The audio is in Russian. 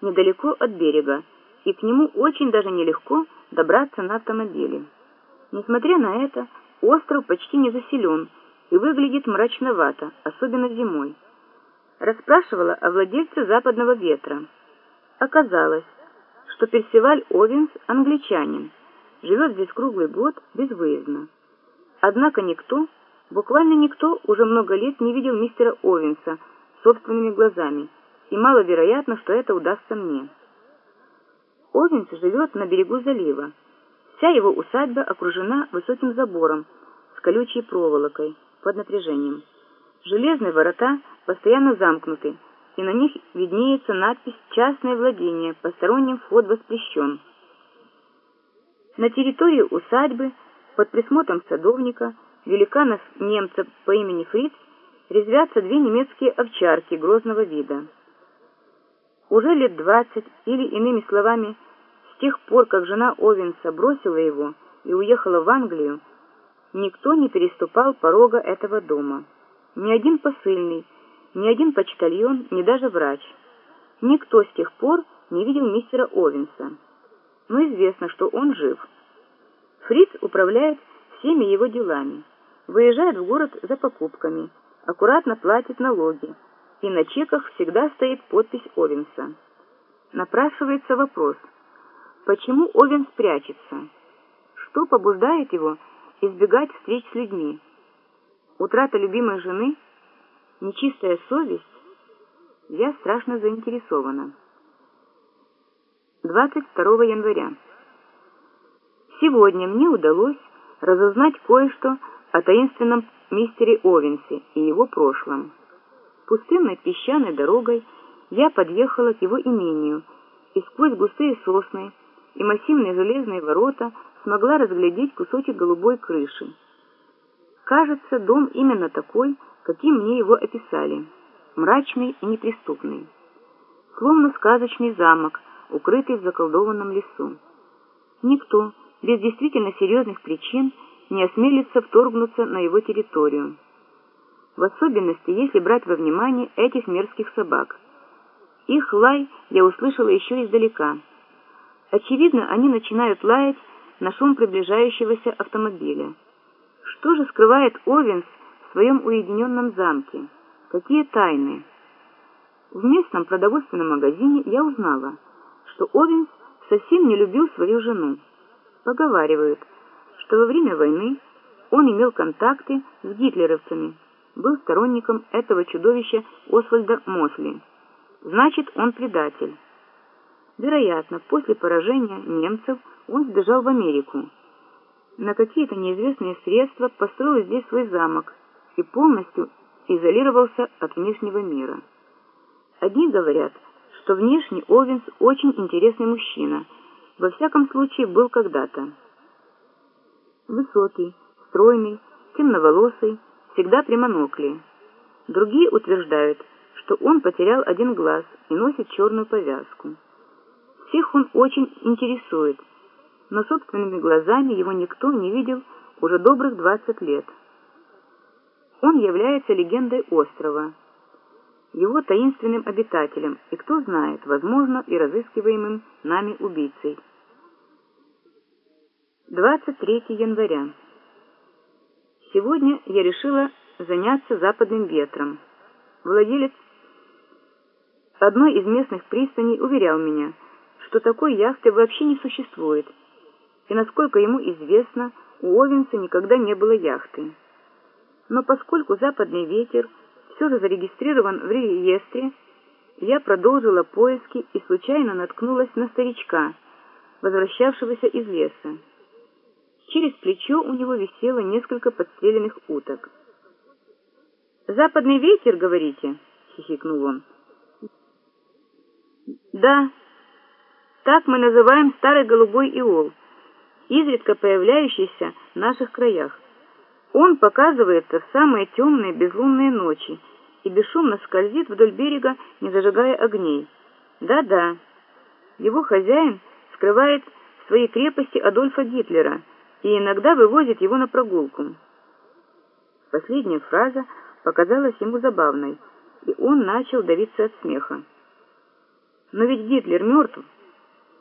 недалеко от берега, и к нему очень даже нелегко добраться на автомобиле. Несмотря на это, остров почти не заселен и выглядит мрачновато, особенно зимой. Расспрашивала о владельце западного ветра. Оказалось, что Персиваль Овенс англичанин, живет здесь круглый год безвыездно. Однако никто, буквально никто уже много лет не видел мистера Овенса собственными глазами, и маловероятно, что это удастся мне. Овенс живет на берегу залива. Вся его усадьба окружена высоким забором с колючей проволокой под напряжением. Железные ворота постоянно замкнуты, и на них виднеется надпись «Частное владение, посторонним вход воспрещен». На территории усадьбы, под присмотром садовника, великана-немца по имени Фриц, резвятся две немецкие овчарки грозного вида. Уже лет двадцать, или, иными словами, с тех пор, как жена Овенса бросила его и уехала в Англию, никто не переступал порога этого дома. Ни один посыльный, ни один почтальон, ни даже врач. Никто с тех пор не видел мистера Овенса. Но известно, что он жив. Фриц управляет всеми его делами, выезжает в город за покупками, аккуратно платит налоги, и на чеках всегда стоит подпись Овенса. Напрашивается вопрос, почему Овенс прячется? Что побуждает его избегать встреч с людьми? Утрата любимой жены? Нечистая совесть? Я страшно заинтересована. 22 января. Сегодня мне удалось разузнать кое-что о таинственном мистере Овенсе и его прошлом. Пустынной песчаной дорогой я подъехала к его имению и сквозь густые сосны и массивные железные ворота смогла разглядеть кусочек голубой крыши. Кажется, дом именно такой, каким мне его описали, мрачный и неприступный. Словно сказочный замок, укрытый в заколдованном лесу. Никто, без действительно серьезных причин, не осмелится вторгнуться на его территорию. В особенности, если брать во внимание этих мерзких собак. Их лай я услышала еще издалека. Очевидно, они начинают лаять на шум приближающегося автомобиля. Что же скрывает Овенс в своем уединенном замке? Какие тайны? В местном продовольственном магазине я узнала, что Овенс совсем не любил свою жену. Поговаривают, что во время войны он имел контакты с гитлеровцами, был сторонником этого чудовища Освальда Мосли. Значит, он предатель. Вероятно, после поражения немцев он сбежал в Америку. На какие-то неизвестные средства построил здесь свой замок и полностью изолировался от внешнего мира. Одни говорят, что внешне Овенс очень интересный мужчина, во всяком случае был когда-то. Высокий, стройный, темноволосый, всегда при монокле. Другие утверждают, что он потерял один глаз и носит черную повязку. Всех он очень интересует, но собственными глазами его никто не видел уже добрых 20 лет. Он является легендой острова, его таинственным обитателем и, кто знает, возможно, и разыскиваемым нами убийцей. 23 января. Сегодня я решила заняться западным ветром. Владелец одной из местных пристаней уверял меня, что такой яхты вообще не существует, и, насколько ему известно, у Овенса никогда не было яхты. Но поскольку западный ветер все же зарегистрирован в реестре, я продолжила поиски и случайно наткнулась на старичка, возвращавшегося из леса. Через плечо у него висело несколько подстреленных уток. «Западный ветер, говорите?» — хихикнул он. «Да, так мы называем старый голубой иол, изредка появляющийся в наших краях. Он показывается в самые темные безлунные ночи и бесшумно скользит вдоль берега, не зажигая огней. Да-да, его хозяин скрывает в своей крепости Адольфа Гитлера — и иногда вывозит его на прогулку. Последняя фраза показалась ему забавной, и он начал давиться от смеха. Но ведь Гитлер мертв.